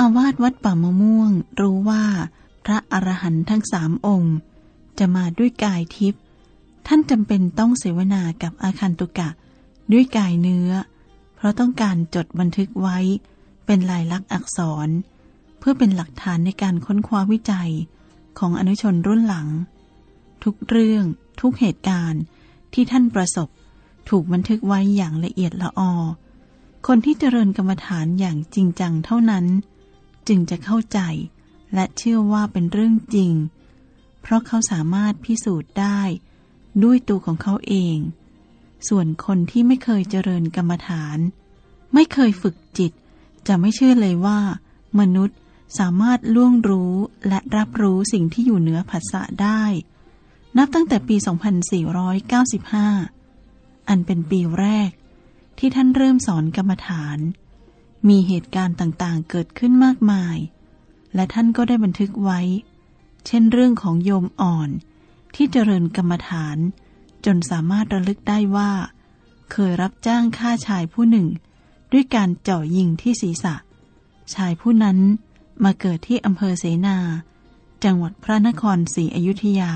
อาวาสวัดป่ามะม่วงรู้ว่าพระอรหันต์ทั้งสามองค์ จะมาด้วยกายทิพย์ท่านจำเป็นต้องเสวนากับอาคันตุกะด้วยกายเนื้อ เพราะต้องการจดบันทึกไว้ เป็นลายลักษณ์อักษร เพื่อเป็นหลักฐานในการค้นคว้าวิจัยของอนุชนรุ่นหลัง ทุกเรื่องทุกเหตุการณ์ที่ท่านประสบถูกบันทึกไว้อย่างละเอียดละออคนที่เจริญกรรมฐานอย่างจริงจังเท่านั้น จึงจะเข้าใจ และเชื่อว่าเป็นเรื่องจริง เพราะเขาสามารถพิสูจน์ได้ ด้วยตัวของเขาเอง ส่วนคนที่ไม่เคยเจริญกรรมฐาน ไม่เคยฝึกจิต จะไม่เชื่อเลยว่า มนุษย์สามารถล่วงรู้และรับรู้สิ่งที่อยู่เหนือผัสสะได้ นับตั้งแต่ปี 2495 อันเป็นปีแรก ที่ท่านเริ่มสอนกรรมฐาน มีเหตุการณ์ต่างๆ เกิดขึ้นมากมาย และท่านก็ได้บันทึกไว้ เช่นเรื่องของโยมอ่อนที่เจริญกรรมฐาน จนสามารถระลึกได้ว่า เคยรับจ้างฆ่าชายผู้หนึ่ง ด้วยการเจาะยิงที่ศีรษะ ชายผู้นั้นมาเกิดที่อำเภอเสนา จังหวัดพระนครศรีอยุธยา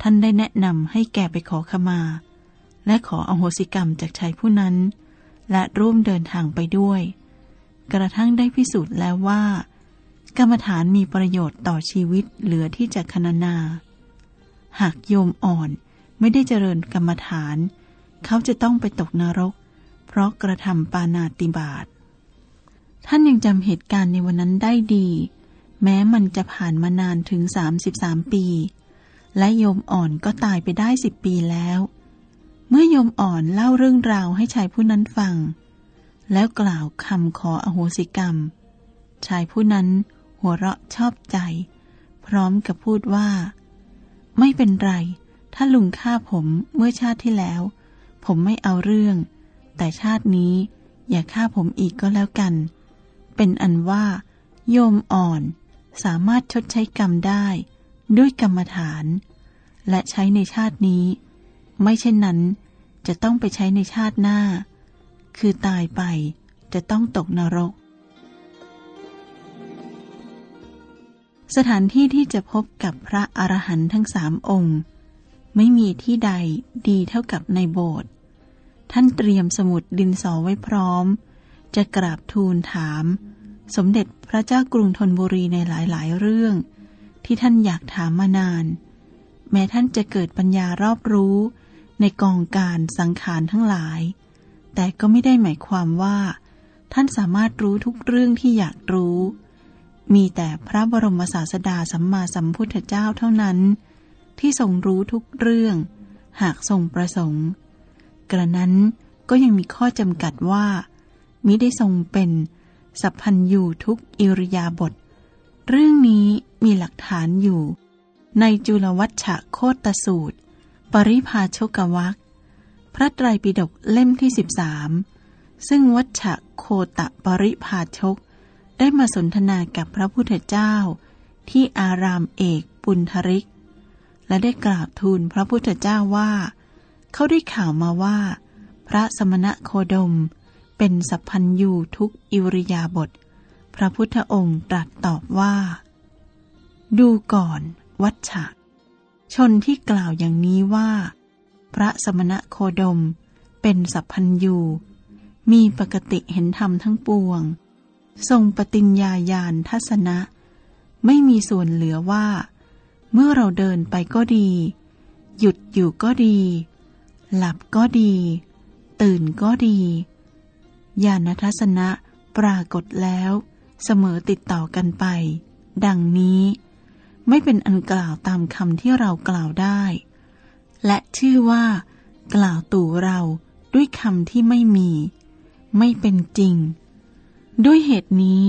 ท่านได้แนะนำให้แกไปขอขมา และขออโหสิกรรมจากชายผู้นั้น และร่วมเดินทางไปด้วย กระทั่งได้พิสูจน์แล้วว่า กรรมฐานมีประโยชน์ต่อชีวิตเหลือที่จะคณนา หากโยมอ่อนไม่ได้เจริญกรรมฐาน เขาจะต้องไปตกนรก เพราะกระทำปานาติบาตท่านยังจำเหตุการณ์ในวันนั้นได้ดี แม้มันจะผ่านมานานถึง 33 ปี และโยมอ่อนก็ตายไปได้สิบปีแล้ว เมื่อโยมอ่อนเล่าเรื่องราวให้ชายผู้นั้นฟัง แล้วกล่าวคำขออโหสิกรรม ชายผู้นั้นหัวเราะชอบใจ พร้อมกับพูดว่า ไม่เป็นไร ถ้าลุงฆ่าผมเมื่อชาติที่แล้ว ผมไม่เอาเรื่อง แต่ชาตินี้อย่าฆ่าผมอีกก็แล้วกัน เป็นอันว่า โยมอ่อนสามารถชดใช้กรรมได้ ด้วยกรรมฐาน และใช้ในชาตินี้ ไม่เช่นนั้น จะต้องไปใช้ในชาติหน้า คือตายไปจะต้องตกนรก สถานที่ที่จะพบกับพระอรหันต์ทั้งสามองค์ ไม่มีที่ใดดีเท่ากับในโบสถ์ท่านเตรียมสมุดดินสอไว้พร้อม จะกราบทูลถาม สมเด็จพระเจ้ากรุงธนบุรีในหลายๆ เรื่อง ที่ท่านอยากถามมานาน แม้ท่านจะเกิดปัญญารอบรู้ ในกองการสังขารทั้งหลาย แต่ก็ไม่ได้หมายความว่า ท่านสามารถรู้ทุกเรื่องที่อยากรู้ มีแต่พระบรมศาสดาสัมมาสัมพุทธเจ้าเท่านั้น ที่ทรงรู้ทุกเรื่อง หากทรงประสงค์ กระนั้นก็ยังมีข้อจำกัดว่า มิได้ทรงเป็นสัพพัญยูทุกอิริยาบถเรื่องนี้มีหลักฐานอยู่ ในจุลวัชชะโคตสูตร ปริพาชกวักพระไตรปิฎกเล่มที่สิบสามซึ่งวัชชะโคตะปริพาชก ได้มาสนทนากับพระพุทธเจ้า ที่อารามเอกปุณธริก และได้กราบทูลพระพุทธเจ้าว่า เขาได้ข่าวมาว่า พระสมณะโคดม เป็นสัพพัญยูทุกอิริยาบถพระพุทธองค์ตรัสตอบว่า ดูก่อนวัชชะ ชนที่กล่าวอย่างนี้ว่า พระสมณะโคดมเป็นสัพพัญยูมีปกติเห็นธรรมทั้งปวง ทรงปฏิญญาญาณทัศนะ ไม่มีส่วนเหลือว่า เมื่อเราเดินไปก็ดี หยุดอยู่ก็ดี หลับก็ดี ตื่นก็ดี ญาณทัศนะปรากฏแล้ว เสมอติดต่อกันไป ดังนี้ ไม่เป็นอันกล่าวตามคำที่เรากล่าวได้ และชื่อว่า กล่าวตู่เราด้วยคำที่ไม่มี ไม่เป็นจริง ด้วยเหตุนี้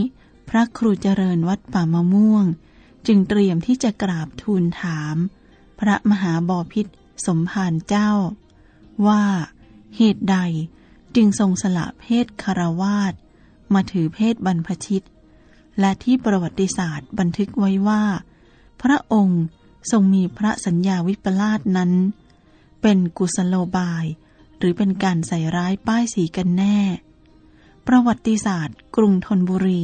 พระครูเจริญวัดป่ามะม่วง จึงเตรียมที่จะกราบทูลถาม พระมหาบอพิษสมภารเจ้า ว่าเหตุใดจึงทรงสละเพศคารวาสมาถือเพศบรรพชิต และที่ประวัติศาสตร์บันทึกไว้ว่า พระองค์ทรงมีพระสัญญาวิปลาสนั้น เป็นกุศโลบาย หรือเป็นการใส่ร้ายป้ายสีกันแน่ ประวัติศาสตร์ กรุงธนบุรี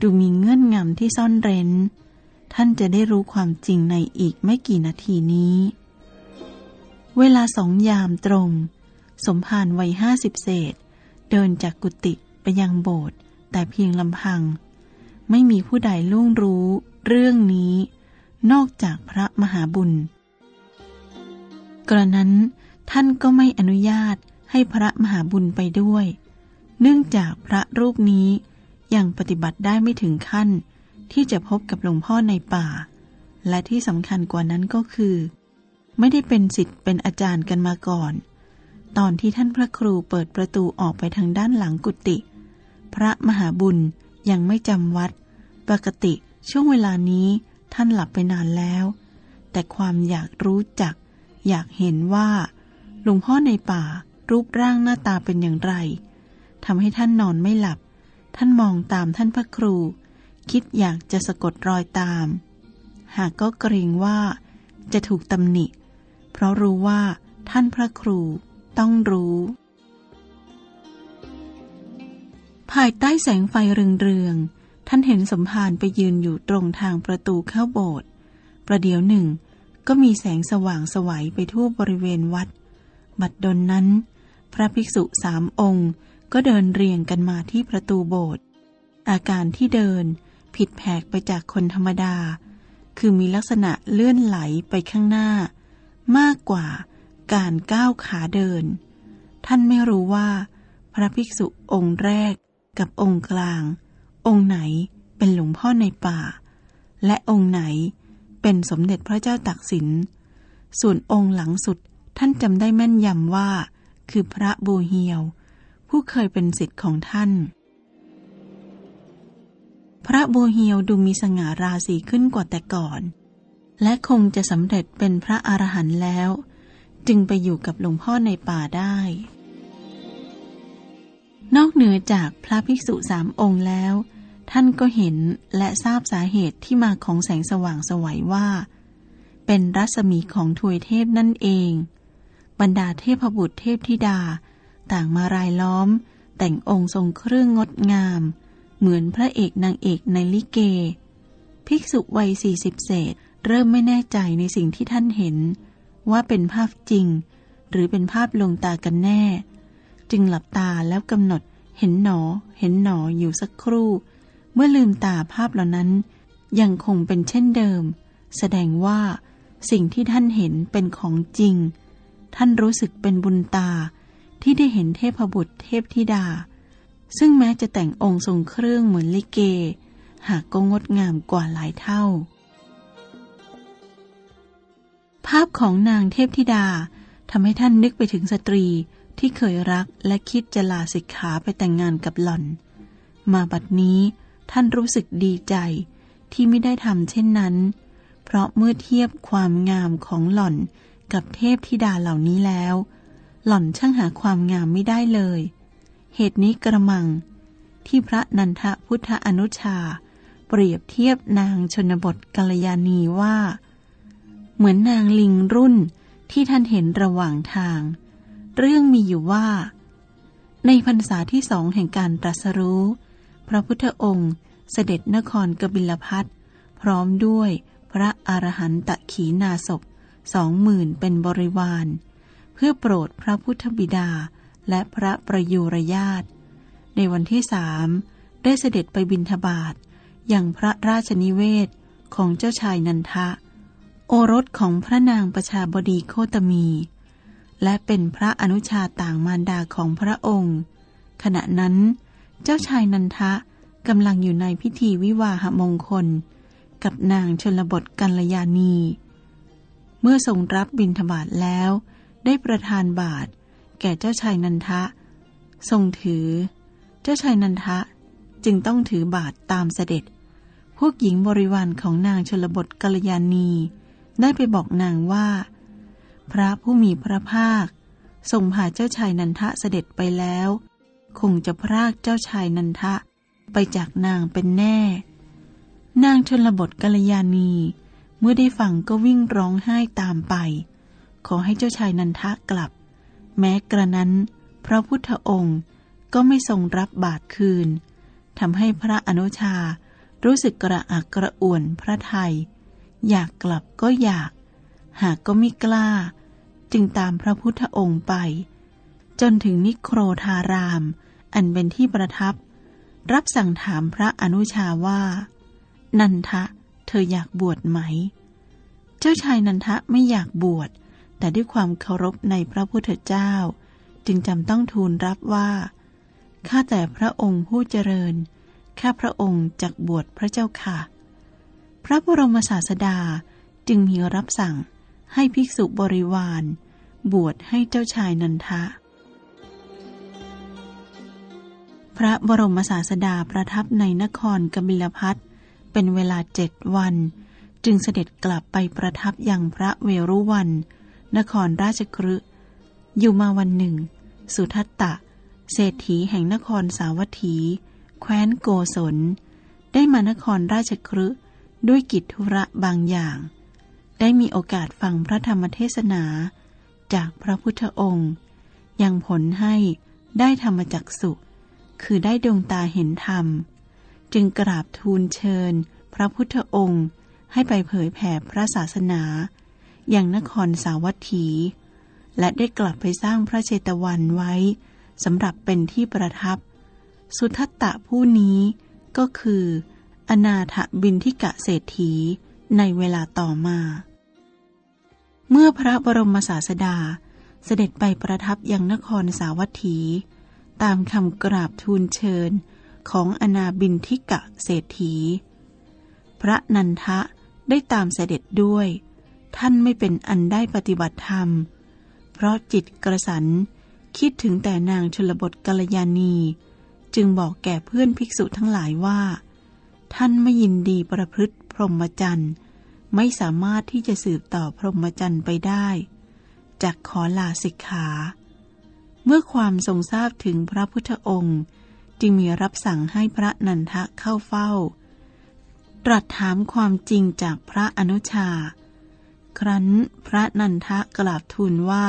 ดูมีเงื่อนงำที่ซ่อนเร้น ท่านจะได้รู้ความจริงในอีกไม่กี่นาทีนี้ เวลาสองยามตรง สมภารวัยห้าสิบเศษ เดินจากกุฏิไปยังโบสถ์แต่เพียงลำพัง ไม่มีผู้ใดล่วงรู้เรื่องนี้ นอกจากพระมหาบุญ กระนั้นท่านก็ไม่อนุญาตให้พระมหาบุญไปด้วย เนื่องจากพระรูปนี้ยังปฏิบัติได้ไม่ถึงขั้น ที่จะพบกับหลวงพ่อในป่า และที่สำคัญกว่านั้นก็คือ ไม่ได้เป็นสิทธิ์เป็นอาจารย์กันมาก่อน ตอนที่ท่านพระครูเปิดประตูออกไปทางด้านหลังกุฏิพระมหาบุญยังไม่จำวัด ปกติช่วงเวลานี้ ท่านหลับไปนานแล้ว แต่ความอยากรู้จัก อยากเห็นว่า หลวงพ่อในป่ารูปร่างหน้าตาเป็นอย่างไรทำให้ท่านนอนไม่หลับ ท่านมองตามท่านพระครู คิดอยากจะสะกดรอยตาม หากก็เกรงว่าจะถูกตำหนิ เพราะรู้ว่าท่านพระครูต้องรู้ ภายใต้แสงไฟเรืองๆ ท่านเห็นสมภารไปยืนอยู่ตรงทางประตูเข้าโบสถ์ประเดี๋ยวหนึ่ง ก็มีแสงสว่างสวัยไปทั่วบริเวณวัด บัดดลนั้น พระภิกษุสามองค์ ก็เดินเรียงกันมาที่ประตูโบสถ์อาการที่เดินผิดแผกไปจากคนธรรมดา คือมีลักษณะเลื่อนไหลไปข้างหน้า มากกว่าการก้าวขาเดิน ท่านไม่รู้ว่า พระภิกษุองค์แรกกับองค์กลาง องค์ไหนเป็นหลวงพ่อในป่า และองค์ไหนเป็นสมเด็จพระเจ้าตักสิน ส่วนองค์หลังสุดท่านจำได้แม่นยำว่า คือพระบูเฮียว ผู้เคยเป็นสิทธิ์ของท่าน พระบูเฮียวดูมีสง่าราศีขึ้นกว่าแต่ก่อน และคงจะสำเร็จเป็นพระอรหันต์แล้ว จึงไปอยู่กับหลวงพ่อในป่าได้ นอกเหนือจากพระภิกษุสามองค์แล้ว ท่านก็เห็นและทราบสาเหตุที่มาของแสงสว่างสวัยว่า เป็นรัศมีของทวยเทพนั่นเอง บรรดาเทพบุตรเทพธิดา ต่างมารายล้อม แต่งองค์ทรงเครื่องงดงาม เหมือนพระเอกนางเอกในลิเก ภิกษุวัยสี่สิบเศษเริ่มไม่แน่ใจในสิ่งที่ท่านเห็น ว่าเป็นภาพจริง หรือเป็นภาพลวงตากันแน่ จึงหลับตาแล้วกำหนดเห็นหนอ เห็นหนออยู่สักครู่ เมื่อลืมตาภาพเหล่านั้น ยังคงเป็นเช่นเดิม แสดงว่า สิ่งที่ท่านเห็นเป็นของจริง ท่านรู้สึกเป็นบุญตาที่ได้เห็นเทพบุตรเทพธิดา ซึ่งแม้จะแต่งองค์ทรงเครื่องเหมือนลิเก หากก็งดงามกว่าหลายเท่า ภาพของนางเทพธิดาทำให้ท่านนึกไปถึงสตรีที่เคยรักและคิดจะลาสิกขาไปแต่งงานกับหล่อน มาบัดนี้ ท่านรู้สึกดีใจที่ไม่ได้ทำเช่นนั้น เพราะเมื่อเทียบความงามของหล่อนกับเทพธิดาเหล่านี้แล้ว หล่อนช่างหาความงามไม่ได้เลย เหตุนี้กระมัง ที่พระนันทพุทธอนุชา เปรียบเทียบนางชนบทกัลยาณีว่า เหมือนนางลิงรุ่นที่ท่านเห็นระหว่างทาง เรื่องมีอยู่ว่า ในพรรษาที่สองแห่งการตรัสรู้ พระพุทธองค์เสด็จนครกบิลพัทพร้อมด้วยพระอรหันตขีนาศพสองหมื่นเป็นบริวาร เพื่อโปรดพระพุทธบิดาและพระประยุรญาตในวันที่สามได้เสด็จไปบินทบาทอย่างพระราชนิเวศของเจ้าชายนันทะ โอรสของพระนางประชาบดีโคตมี และเป็นพระอนุชาต่างมารดาของพระองค์ ขณะนั้น เจ้าชายนันทะกำลังอยู่ในพิธีวิวาหมงคล กับนางชนบทกัลยาณี เมื่อทรงรับบิณฑบาตแล้ว ได้ประทานบาทแก่เจ้าชายนันทะ ทรงถือ เจ้าชายนันทะจึงต้องถือบาทตามเสด็จ พวกหญิงบริวารของนางชลบทกัลยาณี ได้ไปบอกนางว่า พระผู้มีพระภาคทรงพาเจ้าชายนันทะเสด็จไปแล้ว คงจะพรากเจ้าชายนันทะ ไปจากนางเป็นแน่ นางชนบทกัลยาณี เมื่อได้ฟังก็วิ่งร้องไห้ตามไป ขอให้เจ้าชายนันทะกลับ แม้กระนั้น พระพุทธองค์ก็ไม่ทรงรับบาตรคืนทำให้พระอนุชารู้สึกกระอักกระอ่วนพระไทย อยากกลับก็อยาก หากก็ไม่กล้า จึงตามพระพุทธองค์ไป จนถึงนิโครธาราม อันเป็นที่ประทับ รับสั่งถามพระอนุชาว่า นันทะ เธออยากบวชไหม เจ้าชายนันทะไม่อยากบวช แต่ด้วยความเคารพในพระพุทธเจ้า จึงจำต้องทูลรับว่า ข้าแต่พระองค์ผู้เจริญ ข้าพระองค์จักบวชพระเจ้าค่ะ พระบรมศาสดาจึงมีรับสั่งให้ภิกษุบริวาร บวชให้เจ้าชายนันทะ พระบรมศาสดาประทับในนครกบิลพัทเป็นเวลาเจ็ดวัน จึงเสด็จกลับไปประทับยังพระเวรุวัน นครราชครึอยู่มาวันหนึ่ง สุทัตตะ เศรษฐีแห่งนครสาวัตถี แคว้นโกศล ได้มานครราชครึด้วยกิจธุระบางอย่าง ได้มีโอกาสฟังพระธรรมเทศนา จากพระพุทธองค์ ยังผลให้ได้ธรรมจักสุ คือได้ดวงตาเห็นธรรม จึงกราบทูลเชิญ พระพุทธองค์ให้ไปเผยแผ่พระศาสนา อย่างนครสาวัตถี และได้กลับไปสร้างพระเชตวันไว้สำหรับเป็นที่ประทับ สุทัตตะผู้นี้ก็คือ อนาถบินทิกะเศรษฐีในเวลาต่อมา เมื่อพระบรมศาสดาเสด็จไปประทับยังนครสาวัตถี ตามคำกราบทูลเชิญของอนาบินทิกะเศรษฐี พระนันทะได้ตามเสด็จด้วย ท่านไม่เป็นอันได้ปฏิบัติธรรม เพราะจิตกระสันคิดถึงแต่นางชลบทกัลยาณี จึงบอกแก่เพื่อนภิกษุทั้งหลายว่า ท่านไม่ยินดีประพฤติพรหมจรรย์ไม่สามารถที่จะสืบต่อพรหมจรรย์ไปได้จากขอลาสิกขา เมื่อความทรงทราบถึงพระพุทธองค์ จึงมีรับสั่งให้พระนันทะเข้าเฝ้า ตรัสถามความจริงจากพระอนุชา ครั้นพระนันทะกราบทูลว่า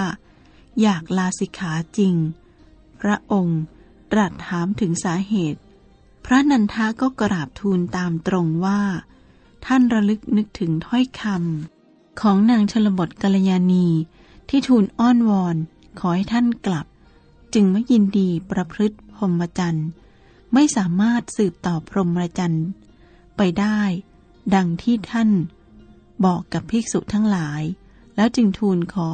อยากลาสิกขาจริง พระองค์ตรัสถามถึงสาเหตุ พระนันทะก็กราบทูลตามตรงว่า ท่านระลึกนึกถึงถ้อยคำของนางชลบทกัลยาณีที่ทูลอ้อนวอนขอให้ท่านกลับ จึงไม่ยินดีประพฤติพรหมจรรย์ ไม่สามารถสืบต่อพรหมจรรย์ ไปได้ ดังที่ท่าน บอกกับภิกษุทั้งหลาย แล้วจึงทูลขอ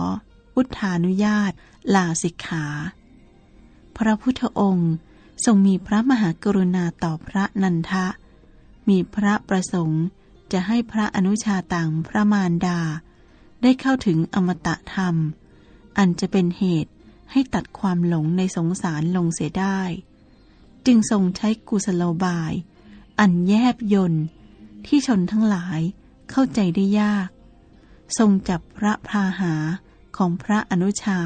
อุทานุญาตลาสิกขา พระพุทธองค์ทรงมีพระมหากรุณาต่อพระนันทะ มีพระประสงค์จะให้พระอนุชาต่างพระมารดา ได้เข้าถึงอมตะธรรม อันจะเป็นเหตุ ให้ตัดความหลงในสงสารลงเสียได้ จึงทรงใช้กุศโลบาย อันแยบยนที่ชนทั้งหลายเข้าใจได้ยาก ทรงจับพระพาหาของพระอนุชา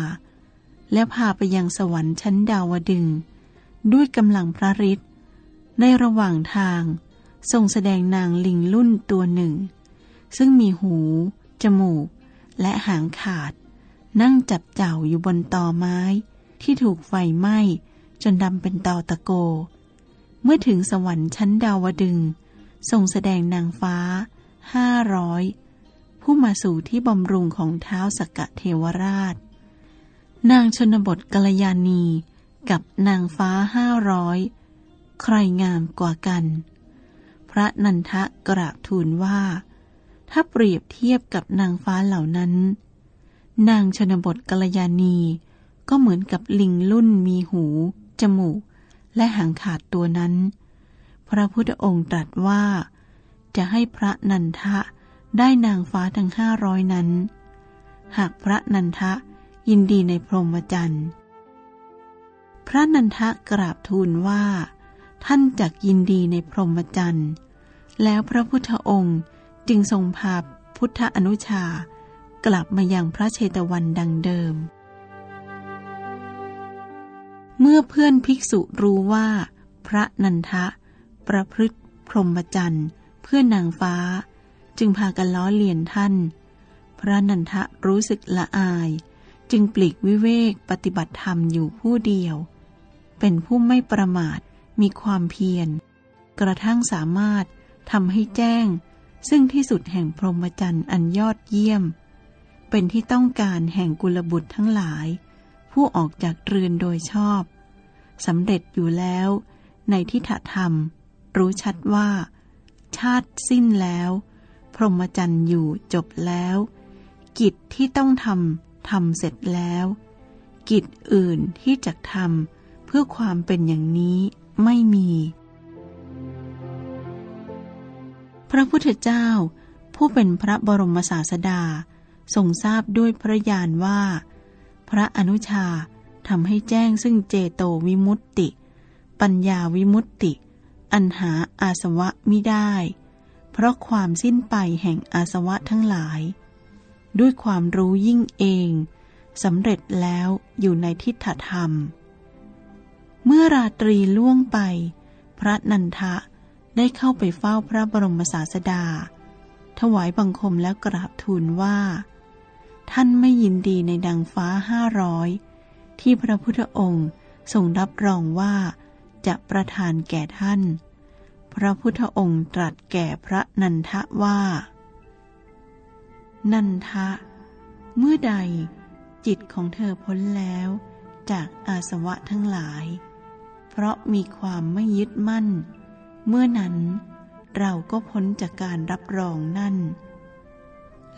และพาไปยังสวรรค์ชั้นดาวดึง ด้วยกำลังพระฤทธิ์ในระหว่างทางทรงแสดงนางลิงรุ่นตัวหนึ่ง ซึ่งมีหู จมูก และหางขาด นั่งจับเจ้าอยู่บนตอไม้ ที่ถูกไฟไหม้จนดำเป็นตอตะโก เมื่อถึงสวรรค์ชั้นดาวดึงทรงแสดงนางฟ้าห้าร้อยผู้มาสู่ที่บำรุงของเท้าสกกะเทวราช นางชนบทกัลยาณีกับนางฟ้าห้าร้อยใครงามกว่ากัน พระนันทะกราบทูลว่า ถ้าเปรียบเทียบกับนางฟ้าเหล่านั้น นางชนบทกัลยาณี ก็เหมือนกับลิงลุ่นมีหู จมูก และหางขาดตัวนั้น พระพุทธองค์ตรัสว่า จะให้พระนันทะได้นางฟ้าทั้งห้าร้อยนั้น หากพระนันทะยินดีในพรหมจรรย์ พระนันทะกราบทูลว่า ท่านจักยินดีในพรหมจรรย์ แล้วพระพุทธองค์จึงทรงพาพุทธอนุชา กลับมายังพระเชตวันดังเดิม เมื่อเพื่อนภิกษุรู้ว่า พระนันทะ ประพฤติพรหมจรรย์เพื่อนางฟ้า จึงพากันล้อเลียนท่าน พระนันทะรู้สึกละอาย จึงปลีกวิเวกปฏิบัติธรรมอยู่ผู้เดียว เป็นผู้ไม่ประมาทมีความเพียร กระทั่งสามารถทำให้แจ้ง ซึ่งที่สุดแห่งพรหมจรรย์อันยอดเยี่ยม เป็นที่ต้องการแห่งกุลบุตรทั้งหลาย ผู้ออกจากเรือนโดยชอบสำเร็จอยู่แล้ว ในทิฏฐธรรม รู้ชัดว่า ชาติสิ้นแล้ว พรหมจรรย์อยู่จบแล้ว กิจที่ต้องทำทำเสร็จแล้ว กิจอื่นที่จะทำเพื่อความเป็นอย่างนี้ไม่มี พระพุทธเจ้าผู้เป็นพระบรมศาสดา ทรงทราบด้วยพระญาณว่า พระอนุชาทำให้แจ้งซึ่งเจโตวิมุตติ ปัญญาวิมุตติ อันหาอาสวะมิได้ เพราะความสิ้นไปแห่งอาสวะทั้งหลาย ด้วยความรู้ยิ่งเองสำเร็จแล้วอยู่ในทิฏฐธรรม เมื่อราตรีล่วงไป พระนันทะได้เข้าไปเฝ้าพระบรมศาสดา ถวายบังคมแล้วกราบทูลว่า ท่านไม่ยินดีในดังฟ้าห้าร้อยที่พระพุทธองค์ทรงรับรองว่าจะประทานแก่ท่าน พระพุทธองค์ตรัสแก่พระนันทะว่า นันทะ เมื่อใดจิตของเธอพ้นแล้วจากอาสวะทั้งหลาย เพราะมีความไม่ยึดมั่น เมื่อนั้นเราก็พ้นจากการรับรองนั่น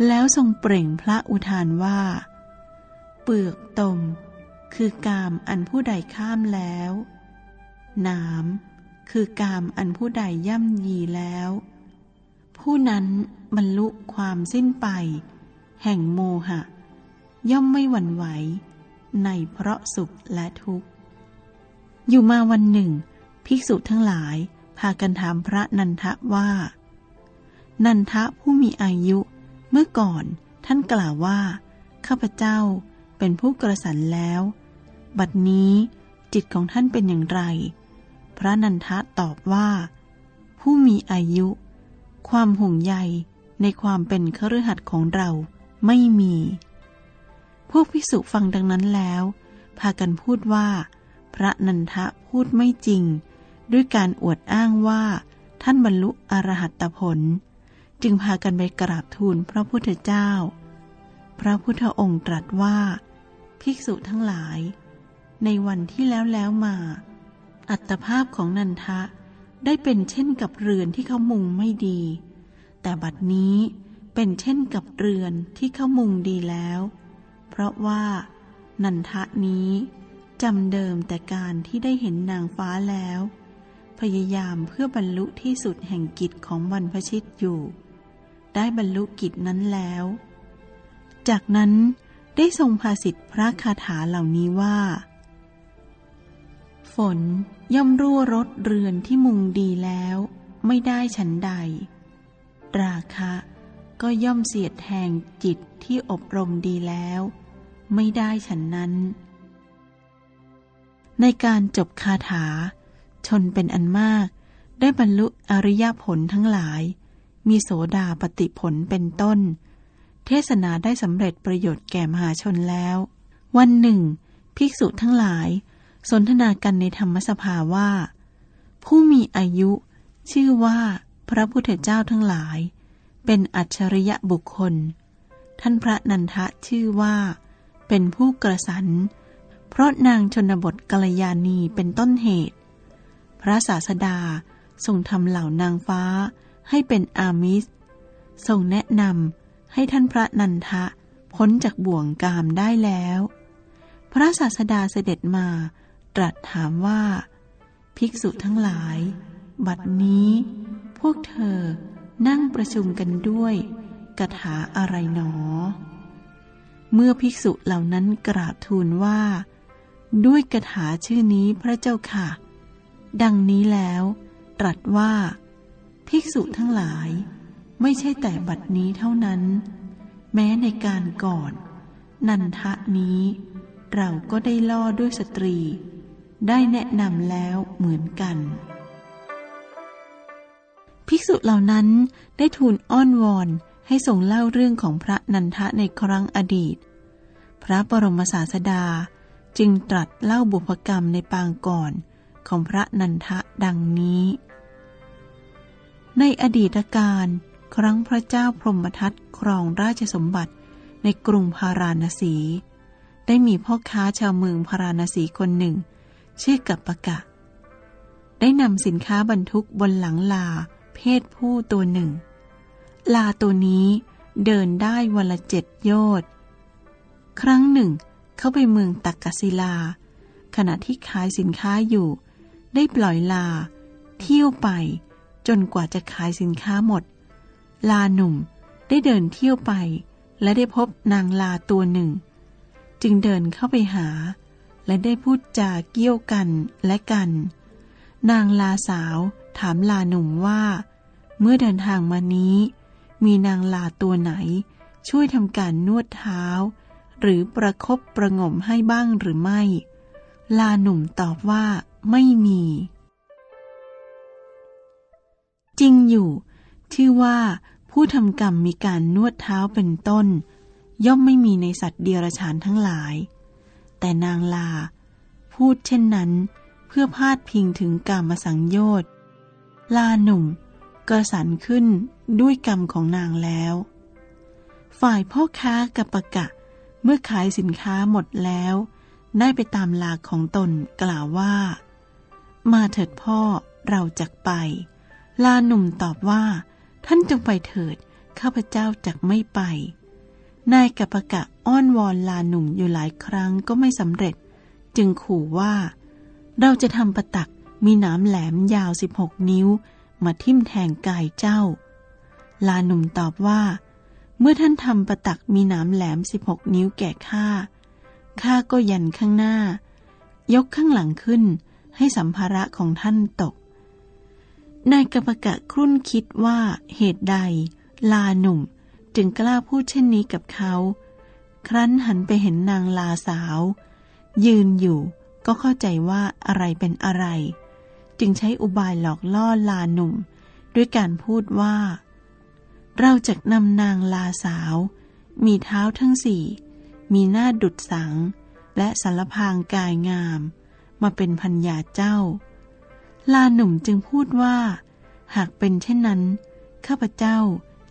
แล้วทรงเปล่งพระอุทานว่า เปลือกตม คือกามอันผู้ใดข้ามแล้วน้ำคือกามอันผู้ใดย่ำยีแล้ว ผู้นั้นบรรลุความสิ้นไป แห่งโมหะ ย่อมไม่หวั่นไหว ในเพราะสุขและทุกข์ อยู่มาวันหนึ่ง ภิกษุทั้งหลายพากันถามพระนันทะว่า นันทะผู้มีอายุ เมื่อก่อนท่านกล่าวว่า ข้าพเจ้าเป็นผู้กระสันแล้ว บัดนี้จิตของท่านเป็นอย่างไร พระนันทะตอบว่า ผู้มีอายุ ความห่วงใยในความเป็นคฤหัสถ์ของเราไม่มี พวกพิสุฟังดังนั้นแล้ว พากันพูดว่า พระนันทะพูดไม่จริง ด้วยการอวดอ้างว่า ท่านบรรลุอรหัตผล จึงพากันไปกราบทูลพระพุทธเจ้า พระพุทธองค์ตรัสว่า ภิกษุทั้งหลาย ในวันที่แล้วแล้วมา อัตภาพของนันทะได้เป็นเช่นกับเรือนที่เขามุงไม่ดี แต่บัดนี้เป็นเช่นกับเรือนที่เขามุงดีแล้ว เพราะว่า นันทะนี้จำเดิมแต่การที่ได้เห็นนางฟ้าแล้ว พยายามเพื่อบรรลุที่สุดแห่งกิจของบรรพชิตอยู่ ได้บรรลุกิจนั้นแล้ว จากนั้นได้ทรงภาสิทธิพระคาถาเหล่านี้ว่า ฝนย่อมรั่วรถเรือนที่มุงดีแล้ว ไม่ได้ฉันใด ราคะก็ย่อมเสียดแทงจิตที่อบรมดีแล้ว ไม่ได้ฉันนั้น ในการจบคาถา ชนเป็นอันมาก ได้บรรลุอริยผลทั้งหลาย มีโสดาปฏิผลเป็นต้น เทศนาได้สำเร็จประโยชน์แก่มหาชนแล้ว วันหนึ่ง ภิกษุทั้งหลาย สนทนากันในธรรมสภาว่า ผู้มีอายุ ชื่อว่าพระพุทธเจ้าทั้งหลาย เป็นอัจฉริยะบุคคล ท่านพระนันทะชื่อว่า เป็นผู้กระสันเพราะนางชนบทกัลยาณีเป็นต้นเหตุ พระศาสดาทรงทำเหล่านางฟ้า ให้เป็นอามิสทรงแนะนำให้ท่านพระนันทะพ้นจากบ่วงกามได้แล้ว พระศาสดาเสด็จมาตรัสถามว่า ภิกษุทั้งหลาย บัดนี้ พวกเธอนั่งประชุมกันด้วยกถาอะไรหนอ เมื่อภิกษุเหล่านั้นกราบทูลว่า ด้วยกถาชื่อนี้พระเจ้าค่ะ ดังนี้แล้ว ตรัสว่า ภิกษุทั้งหลาย ไม่ใช่แต่บัดนี้เท่านั้น แม้ในการก่อน นันทะนี้ เราก็ได้ล่อด้วยสตรี ได้แนะนำแล้วเหมือนกัน ภิกษุเหล่านั้นได้ทูลอ้อนวอนให้ส่งเล่าเรื่องของพระนันทะในครั้งอดีต พระบรมศาสดาจึงตรัสเล่าบุพกรรมในปางก่อนของพระนันทะดังนี้ ในอดีตการครั้งพระเจ้าพรหมทัตครองราชสมบัติในกรุงพาราณสี ได้มีพ่อค้าชาวเมืองพาราณสีคนหนึ่ง ชื่อกัปปะกะ ได้นำสินค้าบรรทุกบนหลังลา เพศผู้ตัวหนึ่ง ลาตัวนี้เดินได้วันละเจ็ดโยชน์ครั้งหนึ่ง เข้าไปเมืองตักกศิลา ขณะที่ขายสินค้าอยู่ ได้ปล่อยลา เที่ยวไป จนกว่าจะขายสินค้าหมด ลาหนุ่มได้เดินเที่ยวไป และได้พบนางลาตัวหนึ่ง จึงเดินเข้าไปหา และได้พูดจาเกี้ยวกันและกัน นางลาสาวถามลาหนุ่มว่า เมื่อเดินทางมานี้ มีนางลาตัวไหน ช่วยทำการนวดเท้า หรือประครบประงมให้บ้างหรือไม่ ลาหนุ่มตอบว่าไม่มี จริงอยู่ ที่ว่าผู้ทำกรรมมีการนวดเท้าเป็นต้น ย่อมไม่มีในสัตว์เดรัจฉานทั้งหลาย แต่นางลา พูดเช่นนั้น เพื่อพาดพิงถึงกรรมสังโยชน์ลาหนุ่มกระสันขึ้นด้วยกรรมของนางแล้ว ฝ่ายพ่อค้ากับปะกะ เมื่อขายสินค้าหมดแล้ว ได้ไปตามลาของตนกล่าวว่า มาเถิดพ่อเราจะไป ลาหนุ่มตอบว่า ท่านจงไปเถิด ข้าพเจ้าจักไม่ไป นายกัปกะอ้อนวอนลาหนุ่มอยู่หลายครั้งก็ไม่สำเร็จ จึงขู่ว่า เราจะทำประตักมีหนามแหลมยาวสิบหกนิ้ว มาทิ่มแทงกายเจ้า ลาหนุ่มตอบว่า เมื่อท่านทำประตักมีหนามแหลมสิบหกนิ้วแก่ข้าข้าก็ยันข้างหน้า ยกข้างหลังขึ้น ให้สัมภาระของท่านตก นายกปกะครุ่นคิดว่าเหตุใด ลาหนุ่มจึงกล้าพูดเช่นนี้กับเขา ครั้นหันไปเห็นนางลาสาว ยืนอยู่ก็เข้าใจว่าอะไรเป็นอะไร จึงใช้อุบายหลอกล่อลาหนุ่ม ด้วยการพูดว่า เราจะนำนางลาสาว มีเท้าทั้งสี่ มีหน้าดุดสัง และสารพางกายงาม มาเป็นพัญญาเจ้า ลาหนุ่มจึงพูดว่า หากเป็นเช่นนั้น ข้าพเจ้า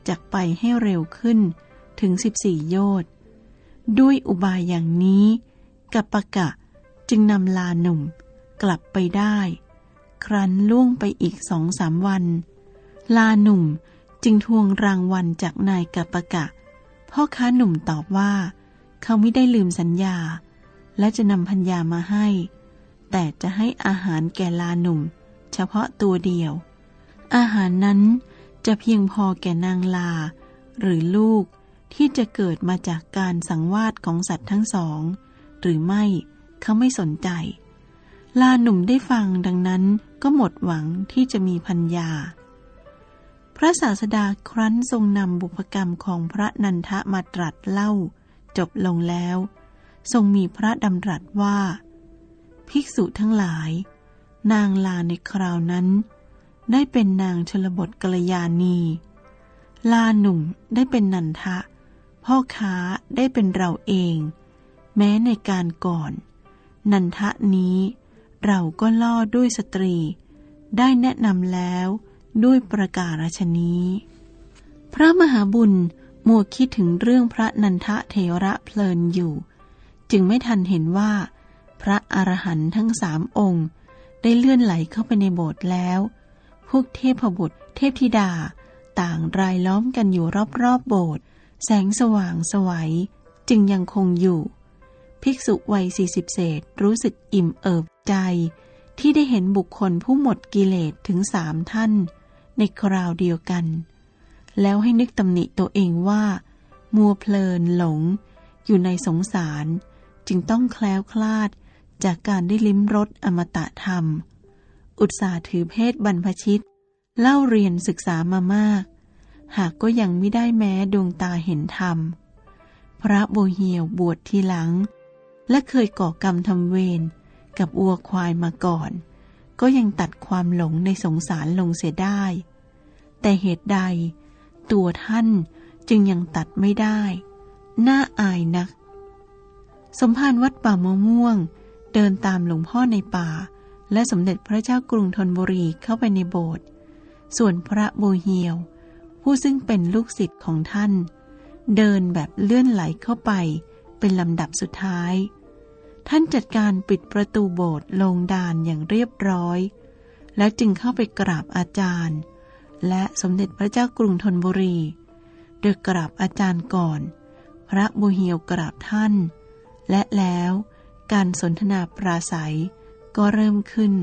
จะไปให้เร็วขึ้นถึงสิบสี่โยชน์ด้วยอุบายอย่างนี้ กัปปะกะจึงนำลาหนุ่มกลับไปได้ ครั้นล่วงไปอีกสองสามวัน ลาหนุ่มจึงทวงรางวัลจากนายกัปปะกะ พ่อค้าหนุ่มตอบว่า เขาไม่ได้ลืมสัญญา และจะนำพัญญามาให้ แต่จะให้อาหารแก่ลาหนุ่ม เฉพาะตัวเดียว อาหารนั้นจะเพียงพอแก่นางลา หรือลูกที่จะเกิดมาจากการสังวาสของสัตว์ทั้งสอง หรือไม่เขาไม่สนใจ ลาหนุ่มได้ฟังดังนั้นก็หมดหวังที่จะมีพัญญา พระศาสดาครั้นทรงนำบุพกรรมของพระนันทะมาตรัสเล่า จบลงแล้ว ทรงมีพระดำรัสว่า ภิกษุทั้งหลาย นางลาในคราวนั้น ได้เป็นนางชลบทกัลยาณี ลาหนุ่มได้เป็นนันทะ พ่อค้าได้เป็นเราเอง แม้ในการก่อน นันทะนี้เราก็ล่อด้วยสตรี ได้แนะนำแล้วด้วยประกาศชนี้ พระมหาบุญมัวคิดถึงเรื่องพระนันทะเทระเพลินอยู่ จึงไม่ทันเห็นว่า พระอรหันต์ทั้งสามองค์ ได้เลื่อนไหลเข้าไปในโบสถ์แล้ว พวกเทพบุตร เทพธิดา ต่างรายล้อมกันอยู่รอบๆโบสถ์แสงสว่างสวัยจึงยังคงอยู่ ภิกษุวัยสี่สิบเศษรู้สึกอิ่มเอิบใจ ที่ได้เห็นบุคคลผู้หมดกิเลสถึงสามท่าน ในคราวเดียวกัน แล้วให้นึกตำหนิตัวเองว่า มัวเพลินหลง อยู่ในสงสาร จึงต้องแคล้วคลาด จากการได้ลิ้มรสอมตะธรรม อุตสาห์ถือเพศบรรพชิต เล่าเรียนศึกษามามาก หากก็ยังไม่ได้แม้ดวงตาเห็นธรรม พระโบเฮียวบวชทีหลัง และเคยก่อกรรมทำเวรกับอัวควายมาก่อน ก็ยังตัดความหลงในสงสารลงเสียได้ แต่เหตุใด ตัวท่านจึงยังตัดไม่ได้ น่าอายนัก สมภารวัดป่ามะม่วง เดินตามหลวงพ่อในป่า และสมเด็จพระเจ้ากรุงธนบุรีเข้าไปในโบสถ์ส่วนพระโบเฮียว ผู้ซึ่งเป็นลูกศิษย์ของท่าน เดินแบบเลื่อนไหลเข้าไป เป็นลำดับสุดท้าย ท่านจัดการปิดประตูโบสถ์ลงดานอย่างเรียบร้อย แล้วจึงเข้าไปกราบอาจารย์ และสมเด็จพระเจ้ากรุงธนบุรี โดยกราบอาจารย์ก่อน พระโบเฮียวกราบท่าน และแล้ว การสนทนาปราศัย ก็เริ่มขึ้น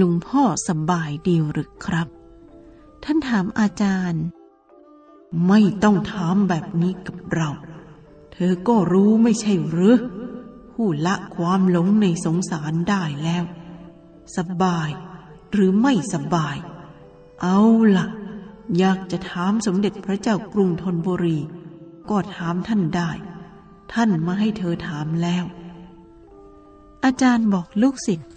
ลุงพ่อสบายดีหรือครับ ท่านถามอาจารย์ ไม่ต้องถามแบบนี้กับเรา เธอก็รู้ไม่ใช่หรือผู้ละความหลงในสงสารได้แล้ว สบายหรือไม่สบาย เอาละอยากจะถามสมเด็จพระเจ้ากรุงธนบุรี ก็ถามท่านได้ ท่านมาให้เธอถามแล้ว อาจารย์บอกลูกศิษย์